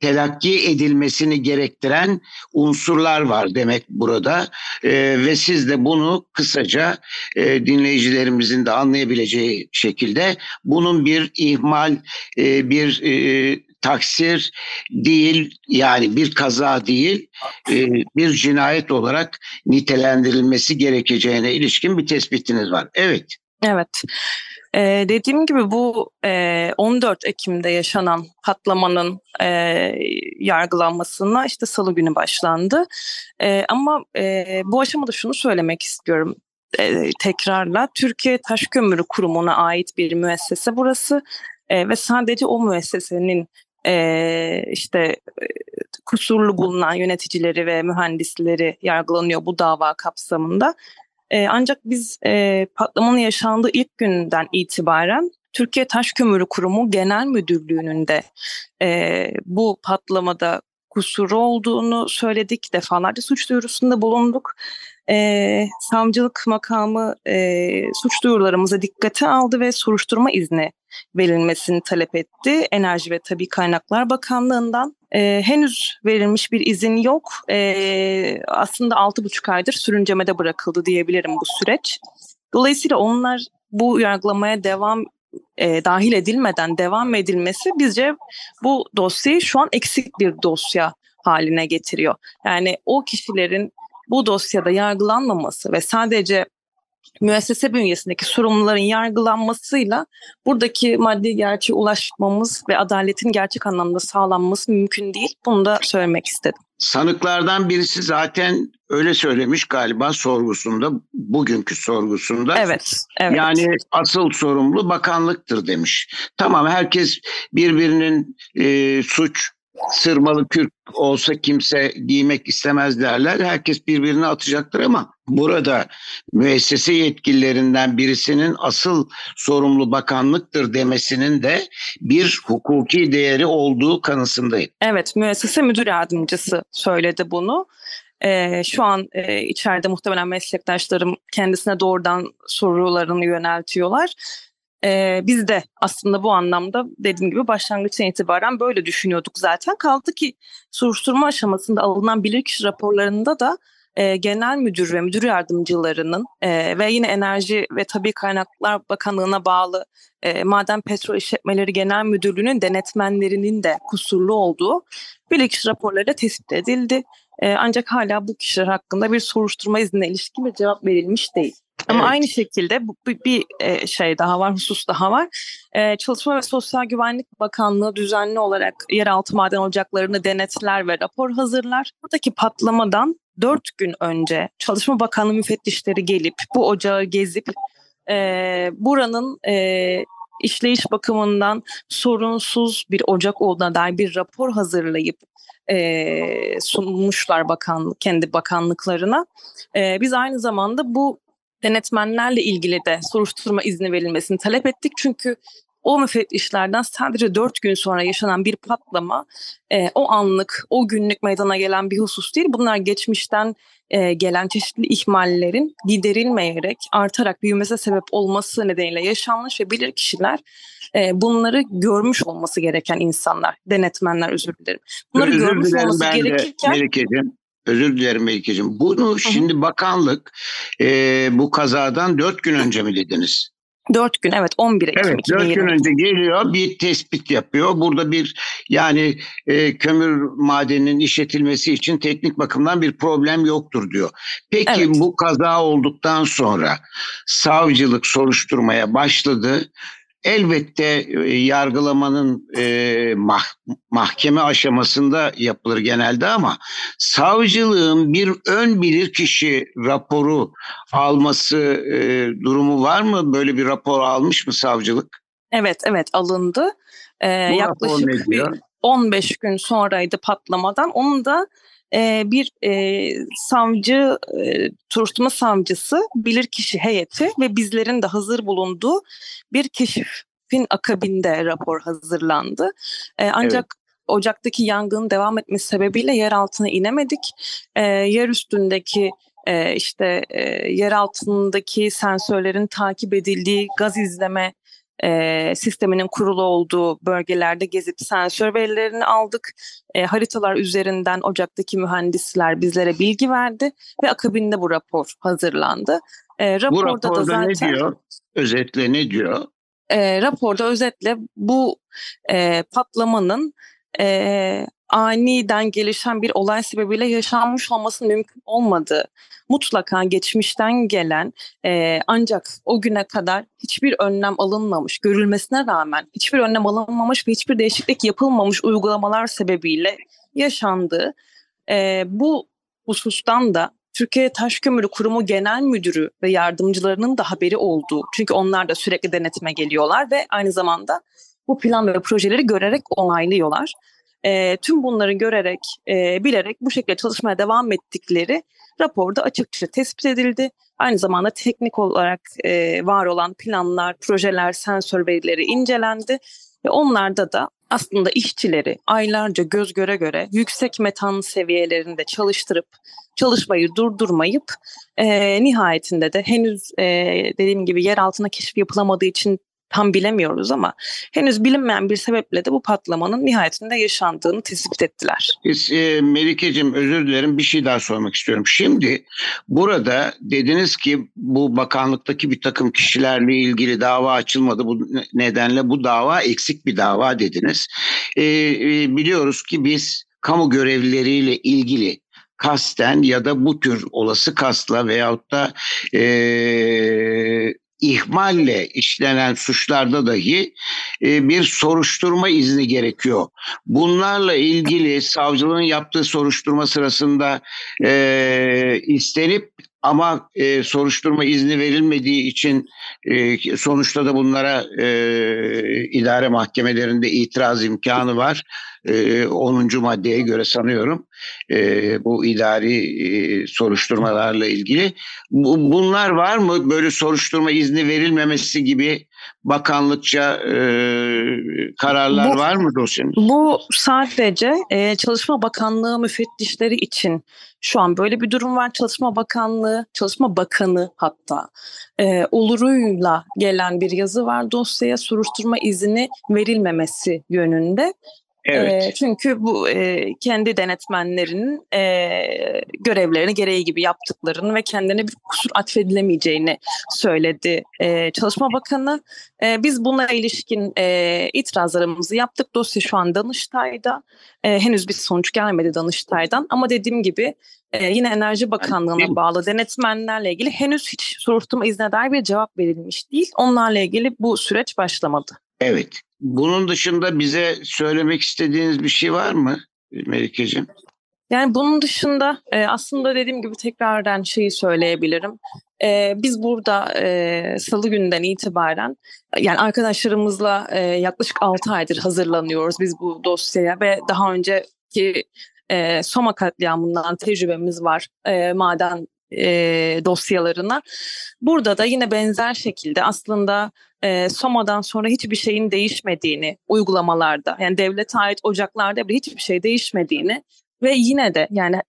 telakki edilmesini gerektiren unsurlar var demek burada. E, ve siz de bunu kısaca e, dinleyicilerimizin de anlayabileceği şekilde bunun bir ihmal, e, bir e, taksir değil yani bir kaza değil e, bir cinayet olarak nitelendirilmesi gerekeceğine ilişkin bir tespitiniz var. Evet. Evet. Ee, dediğim gibi bu e, 14 Ekim'de yaşanan patlamanın e, yargılanmasına işte salı günü başlandı. E, ama e, bu aşamada şunu söylemek istiyorum e, tekrarla. Türkiye Taş Kömürü Kurumu'na ait bir müessese burası e, ve sadece o müessesenin e, işte kusurlu bulunan yöneticileri ve mühendisleri yargılanıyor bu dava kapsamında. E, ancak biz e, patlamanın yaşandığı ilk günden itibaren Türkiye Taş Kömürü Kurumu Genel Müdürlüğü'nün de e, bu patlamada kusuru olduğunu söyledik. Defalarca suç duyurusunda bulunduk. E, savcılık makamı e, suç duyurularımıza dikkate aldı ve soruşturma izni verilmesini talep etti. Enerji ve Tabi Kaynaklar Bakanlığı'ndan. E, henüz verilmiş bir izin yok. E, aslında 6,5 aydır sürüncemede bırakıldı diyebilirim bu süreç. Dolayısıyla onlar bu yargılamaya devam e, dahil edilmeden devam edilmesi bizce bu dosyayı şu an eksik bir dosya haline getiriyor. Yani o kişilerin bu dosyada yargılanmaması ve sadece müessese bünyesindeki sorumluların yargılanmasıyla buradaki maddi gerçeğe ulaşmamız ve adaletin gerçek anlamda sağlanması mümkün değil. Bunu da söylemek istedim. Sanıklardan birisi zaten öyle söylemiş galiba sorgusunda, bugünkü sorgusunda. Evet, evet. Yani asıl sorumlu bakanlıktır demiş. Tamam herkes birbirinin e, suç sırmalı kürk olsa kimse giymek istemez derler. Herkes birbirine atacaktır ama burada müessese yetkililerinden birisinin asıl sorumlu bakanlıktır demesinin de bir hukuki değeri olduğu kanısındayım. Evet, müessese müdür yardımcısı söyledi bunu. Ee, şu an e, içeride muhtemelen meslektaşlarım kendisine doğrudan sorularını yöneltiyorlar. Ee, biz de aslında bu anlamda dediğim gibi başlangıçtan itibaren böyle düşünüyorduk zaten. Kaldı ki soruşturma aşamasında alınan bilirkişi raporlarında da e, genel müdür ve müdür yardımcılarının e, ve yine Enerji ve Tabi Kaynaklar Bakanlığı'na bağlı e, Maden Petrol İşletmeleri Genel Müdürlüğü'nün denetmenlerinin de kusurlu olduğu bilirkişi raporları tespit edildi. E, ancak hala bu kişiler hakkında bir soruşturma iznine ilişkin bir cevap verilmiş değil. Ama evet. aynı şekilde bu, bir, e, şey daha var, husus daha var. Ee, Çalışma ve Sosyal Güvenlik Bakanlığı düzenli olarak yeraltı maden ocaklarını denetler ve rapor hazırlar. Buradaki patlamadan dört gün önce Çalışma Bakanlığı müfettişleri gelip bu ocağı gezip e, buranın e, işleyiş bakımından sorunsuz bir ocak olduğuna dair bir rapor hazırlayıp e, sunmuşlar bakan kendi bakanlıklarına. E, biz aynı zamanda bu denetmenlerle ilgili de soruşturma izni verilmesini talep ettik. Çünkü o müfettişlerden sadece dört gün sonra yaşanan bir patlama e, o anlık, o günlük meydana gelen bir husus değil. Bunlar geçmişten e, gelen çeşitli ihmallerin giderilmeyerek artarak büyümesine sebep olması nedeniyle yaşanmış ve bilir kişiler e, bunları görmüş olması gereken insanlar, denetmenler özür dilerim. Bunları özür görmüş dilerim olması ben gerekirken... De, özür dilerim Melike'cim. Bunu şimdi bakanlık e, bu kazadan dört gün önce mi dediniz? Dört gün evet 11 Ekim evet, 2020. Dört gün önce geliyor bir tespit yapıyor. Burada bir yani e, kömür madeninin işletilmesi için teknik bakımdan bir problem yoktur diyor. Peki evet. bu kaza olduktan sonra savcılık soruşturmaya başladı elbette e, yargılamanın e, mah, mahkeme aşamasında yapılır genelde ama savcılığın bir ön bilir kişi raporu alması e, durumu var mı? Böyle bir rapor almış mı savcılık? Evet evet alındı. Ee, yaklaşık bir 15 gün sonraydı patlamadan. Onu da e, bir e, savcı, e, soruşturma savcısı, bilirkişi heyeti ve bizlerin de hazır bulunduğu bir keşifin akabinde rapor hazırlandı. E, ancak evet. Ocak'taki yangının devam etmesi sebebiyle yer altına inemedik. E, yer üstündeki e, işte e, yer altındaki sensörlerin takip edildiği gaz izleme e, sisteminin kurulu olduğu bölgelerde gezip sensör verilerini aldık. E, haritalar üzerinden Ocak'taki mühendisler bizlere bilgi verdi ve akabinde bu rapor hazırlandı. E, raporda, bu raporda da zaten, ne diyor? Özetle ne diyor? E, raporda özetle bu e, patlamanın e, aniden gelişen bir olay sebebiyle yaşanmış olmasının mümkün olmadığı, mutlaka geçmişten gelen e, ancak o güne kadar hiçbir önlem alınmamış, görülmesine rağmen hiçbir önlem alınmamış ve hiçbir değişiklik yapılmamış uygulamalar sebebiyle yaşandığı e, bu husustan da Türkiye Taş Kömürü Kurumu Genel Müdürü ve yardımcılarının da haberi olduğu. Çünkü onlar da sürekli denetime geliyorlar ve aynı zamanda bu plan ve projeleri görerek onaylıyorlar. E, tüm bunları görerek, e, bilerek bu şekilde çalışmaya devam ettikleri raporda açıkça tespit edildi. Aynı zamanda teknik olarak e, var olan planlar, projeler, sensör verileri incelendi ve onlarda da aslında işçileri aylarca göz göre göre yüksek metan seviyelerinde çalıştırıp çalışmayı durdurmayıp e, nihayetinde de henüz e, dediğim gibi yer altına keşif yapılamadığı için tam bilemiyoruz ama henüz bilinmeyen bir sebeple de bu patlamanın nihayetinde yaşandığını tespit ettiler. E, Melike'cim özür dilerim bir şey daha sormak istiyorum. Şimdi burada dediniz ki bu bakanlıktaki bir takım kişilerle ilgili dava açılmadı. Bu nedenle bu dava eksik bir dava dediniz. E, e, biliyoruz ki biz kamu görevlileriyle ilgili kasten ya da bu tür olası kasla veyahut da e, ihmalle işlenen suçlarda dahi e, bir soruşturma izni gerekiyor. Bunlarla ilgili savcılığın yaptığı soruşturma sırasında e, istenip ama e, soruşturma izni verilmediği için e, sonuçta da bunlara e, idare mahkemelerinde itiraz imkanı var. E, 10. maddeye göre sanıyorum e, bu idari e, soruşturmalarla ilgili. Bu, bunlar var mı? Böyle soruşturma izni verilmemesi gibi bakanlıkça e, kararlar bu, var mı dosyanın? Bu sadece e, Çalışma Bakanlığı müfettişleri için şu an böyle bir durum var. Çalışma Bakanlığı, Çalışma Bakanı hatta e, oluruyla gelen bir yazı var dosyaya soruşturma izni verilmemesi yönünde. Evet. E, çünkü bu e, kendi denetmenlerinin e, görevlerini gereği gibi yaptıklarını ve kendine bir kusur atfedilemeyeceğini söyledi e, Çalışma Bakanı. E, biz buna ilişkin e, itirazlarımızı yaptık. Dosya şu an Danıştay'da. E, henüz bir sonuç gelmedi Danıştay'dan ama dediğim gibi e, yine Enerji Bakanlığı'na bağlı denetmenlerle ilgili henüz hiç soruşturma iznine dair bir cevap verilmiş değil. Onlarla ilgili bu süreç başlamadı. Evet. Bunun dışında bize söylemek istediğiniz bir şey var mı Melike'ciğim? Yani bunun dışında e, aslında dediğim gibi tekrardan şeyi söyleyebilirim. E, biz burada e, salı günden itibaren yani arkadaşlarımızla yaklaşık 6 aydır hazırlanıyoruz biz bu dosyaya ve daha önceki e, Soma katliamından tecrübemiz var maden e, dosyalarına. Burada da yine benzer şekilde aslında e, Soma'dan sonra hiçbir şeyin değişmediğini uygulamalarda yani devlete ait ocaklarda bile hiçbir şey değişmediğini ve yine de yani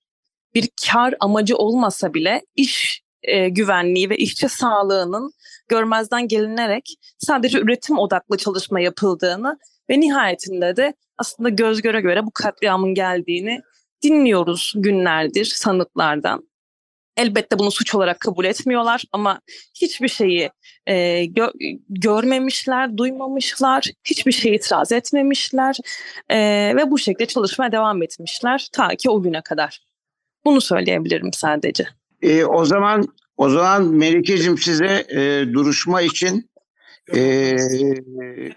bir kar amacı olmasa bile iş e, güvenliği ve işçi sağlığının görmezden gelinerek sadece üretim odaklı çalışma yapıldığını ve nihayetinde de aslında göz göre göre bu katliamın geldiğini dinliyoruz günlerdir sanıklardan. Elbette bunu suç olarak kabul etmiyorlar ama hiçbir şeyi e, gö- görmemişler, duymamışlar, hiçbir şey itiraz etmemişler e, ve bu şekilde çalışmaya devam etmişler ta ki o güne kadar. Bunu söyleyebilirim sadece. E, o zaman o zaman Melike'cim size e, duruşma için e,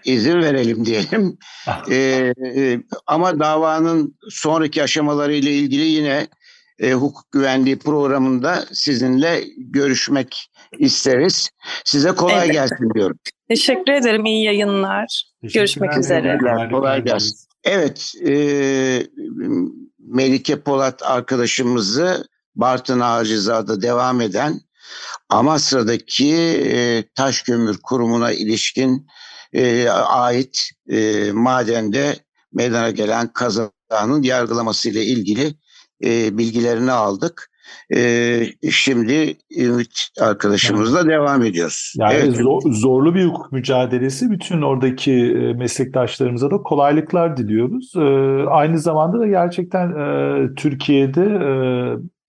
izin verelim diyelim. [LAUGHS] E, e, ama davanın sonraki aşamaları ile ilgili yine e, hukuk güvenliği programında sizinle görüşmek isteriz. Size kolay Evet. gelsin diyorum. Teşekkür ederim. İyi yayınlar. Görüşmek üzere. Kolay gelsin. Evet, e, Melike Polat arkadaşımızı Bartın Ağacızada'da devam eden Amasra'daki e, taş kömür kurumuna ilişkin e, ait e, madende meydana gelen kazanın yargılaması ile ilgili e, bilgilerini aldık. E, şimdi Ümit arkadaşımızla devam ediyoruz. Yani evet. zor- zorlu bir hukuk mücadelesi. Bütün oradaki e, meslektaşlarımıza da kolaylıklar diliyoruz. E, aynı zamanda da gerçekten e, Türkiye'de e,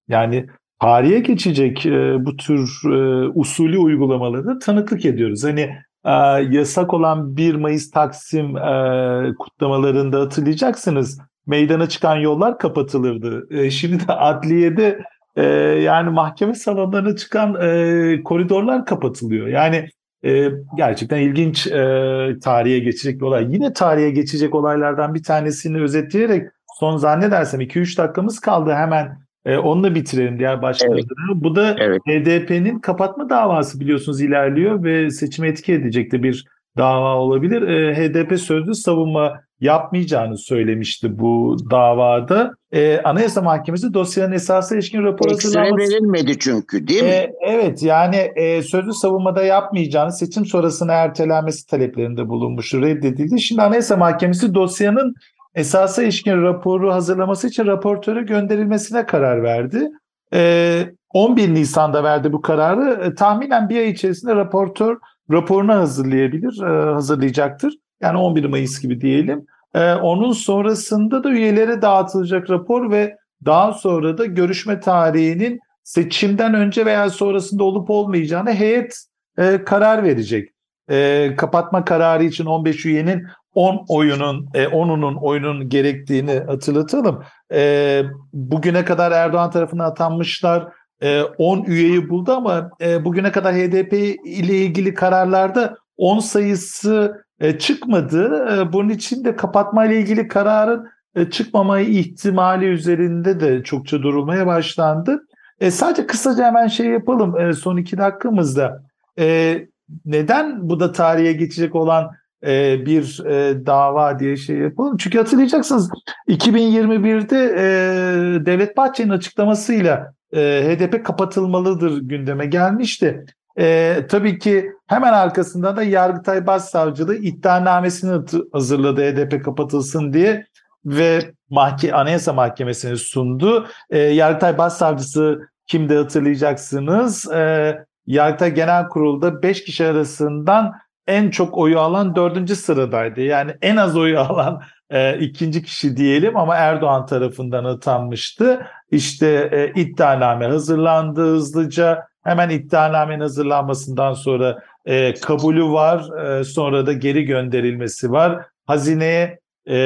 yani tarihe geçecek e, bu tür e, usulü uygulamaları tanıklık ediyoruz. Hani e, yasak olan 1 Mayıs Taksim e, kutlamalarında hatırlayacaksınız. Meydana çıkan yollar kapatılırdı. E, şimdi de adliyede e, yani mahkeme salonlarına çıkan e, koridorlar kapatılıyor. Yani e, gerçekten ilginç e, tarihe geçecek bir olay. Yine tarihe geçecek olaylardan bir tanesini özetleyerek son zannedersem 2-3 dakikamız kaldı hemen e, onunla bitirelim diğer başlıkları. Bu da Evet. HDP'nin kapatma davası biliyorsunuz ilerliyor ve seçime etki edecek de bir dava olabilir. E, HDP sözlü savunma yapmayacağını söylemişti bu davada. E, Anayasa Mahkemesi dosyanın esası ilişkin rapor hazırlaması... verilmedi çünkü değil mi? E, evet yani e, sözlü savunmada yapmayacağını seçim sonrasına ertelenmesi taleplerinde bulunmuştu, reddedildi. Şimdi Anayasa Mahkemesi dosyanın esasa ilişkin raporu hazırlaması için raportöre gönderilmesine karar verdi. E, 11 Nisan'da verdi bu kararı. E, tahminen bir ay içerisinde raportör raporunu hazırlayabilir, e, hazırlayacaktır. Yani 11 Mayıs gibi diyelim. E, onun sonrasında da üyelere dağıtılacak rapor ve daha sonra da görüşme tarihinin seçimden önce veya sonrasında olup olmayacağını heyet e, karar verecek. E, kapatma kararı için 15 üyenin 10 oyunun, e, 10'unun oyunun gerektiğini hatırlatalım. E, bugüne kadar Erdoğan tarafına atanmışlar 10 üyeyi buldu ama e, bugüne kadar HDP ile ilgili kararlarda 10 sayısı e, çıkmadı. E, bunun için de kapatma ile ilgili kararın çıkmama ihtimali üzerinde de çokça durulmaya başlandı. Sadece kısaca hemen şey yapalım son iki dakikamızda. Neden bu da tarihe geçecek olan bir dava diye şey yapalım? Çünkü hatırlayacaksınız 2021'de e, Devlet Bahçeli'nin açıklamasıyla HDP kapatılmalıdır gündeme gelmişti. E, tabii ki hemen arkasında da Yargıtay Başsavcılığı iddianamesini hazırladı HDP kapatılsın diye ve mahke Anayasa Mahkemesi'ne sundu. E, Yargıtay Başsavcısı kimdi hatırlayacaksınız. E, Yargıtay Genel Kurulu'da 5 kişi arasından en çok oyu alan dördüncü sıradaydı. Yani en az oyu [LAUGHS] alan e, ikinci kişi diyelim ama Erdoğan tarafından atanmıştı. İşte e, iddianame hazırlandı hızlıca. Hemen iddianamenin hazırlanmasından sonra e, kabulü var. E, sonra da geri gönderilmesi var. Hazineye e,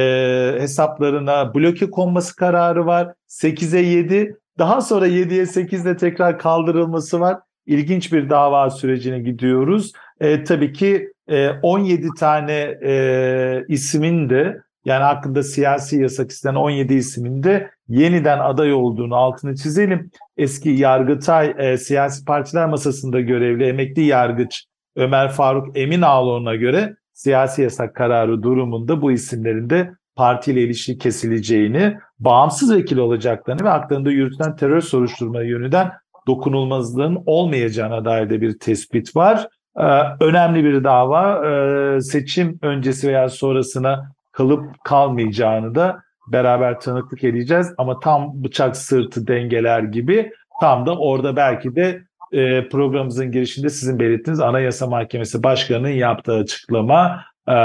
hesaplarına bloke konması kararı var. 8'e 7. Daha sonra 7'ye 8'de tekrar kaldırılması var. İlginç bir dava sürecine gidiyoruz. E, tabii ki e, 17 tane e, ismin de yani hakkında siyasi yasak istenen 17 ismin de yeniden aday olduğunu altını çizelim. Eski Yargıtay e, siyasi partiler masasında görevli emekli yargıç Ömer Faruk Eminaloğlu'na göre siyasi yasak kararı durumunda bu isimlerin de partiyle ilişki kesileceğini, bağımsız vekil olacaklarını ve haklarında yürütülen terör soruşturma yönünden dokunulmazlığın olmayacağına dair de bir tespit var. Ee, önemli bir dava. Ee, seçim öncesi veya sonrasına kalıp kalmayacağını da beraber tanıklık edeceğiz. Ama tam bıçak sırtı dengeler gibi tam da orada belki de e, programımızın girişinde sizin belirttiğiniz Anayasa Mahkemesi Başkanı'nın yaptığı açıklama e,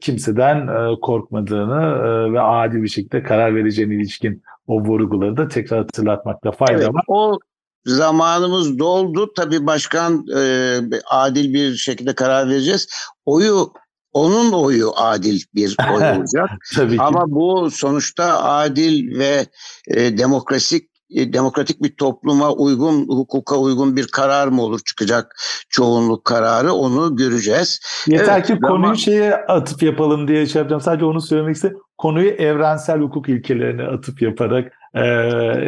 kimseden e, korkmadığını e, ve adil bir şekilde karar vereceğine ilişkin o vurguları da tekrar hatırlatmakta fayda evet, var. O zamanımız doldu. Tabii başkan e, adil bir şekilde karar vereceğiz. Oyu onun oyu adil bir [LAUGHS] oy olacak. Tabii ki. Ama bu sonuçta adil ve e, demokrasik e, demokratik bir topluma uygun, hukuka uygun bir karar mı olur çıkacak çoğunluk kararı onu göreceğiz. Yeter evet, ki ama... konuyu şeye atıp yapalım diye şey yapacağım. Sadece onu söylemek istedim. Konuyu evrensel hukuk ilkelerine atıp yaparak e,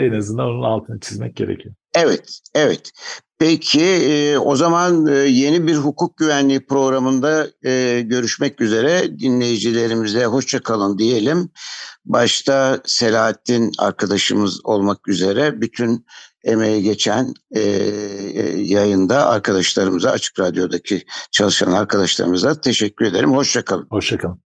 en azından onun altını çizmek gerekiyor. Evet, evet. Peki e, o zaman e, yeni bir hukuk güvenliği programında e, görüşmek üzere dinleyicilerimize hoşça kalın diyelim. Başta Selahattin arkadaşımız olmak üzere bütün emeği geçen e, e, yayında arkadaşlarımıza, Açık Radyo'daki çalışan arkadaşlarımıza teşekkür ederim. Hoşça kalın. Hoşça kalın.